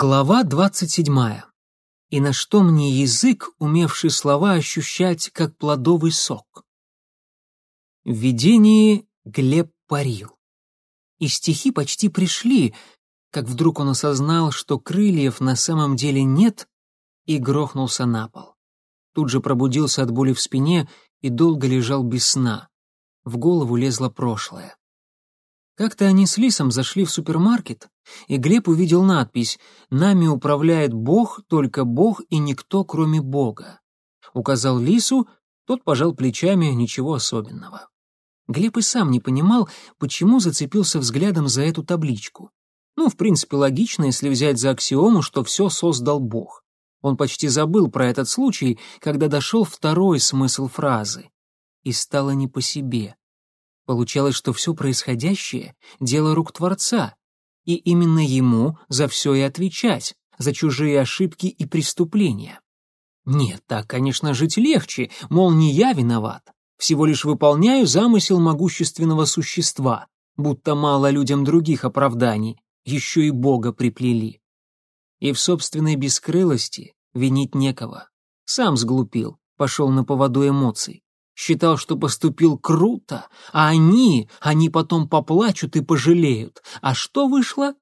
Глава двадцать седьмая. И на что мне язык, умевший слова ощущать, как плодовый сок? В видении Глеб парил. И стихи почти пришли, как вдруг он осознал, что крыльев на самом деле нет, и грохнулся на пол. Тут же пробудился от боли в спине и долго лежал без сна. В голову лезло прошлое. Как-то они с Лисом зашли в супермаркет, и Глеб увидел надпись «Нами управляет Бог, только Бог и никто, кроме Бога». Указал Лису, тот пожал плечами, ничего особенного. Глеб и сам не понимал, почему зацепился взглядом за эту табличку. Ну, в принципе, логично, если взять за аксиому, что все создал Бог. Он почти забыл про этот случай, когда дошел второй смысл фразы. И стало не по себе. Получалось, что все происходящее — дело рук Творца, и именно ему за все и отвечать, за чужие ошибки и преступления. Нет, так, конечно, жить легче, мол, не я виноват, всего лишь выполняю замысел могущественного существа, будто мало людям других оправданий, еще и Бога приплели. И в собственной бескрылости винить некого. Сам сглупил, пошел на поводу эмоций считал, что поступил круто, а они, они потом поплачут и пожалеют. А что вышло?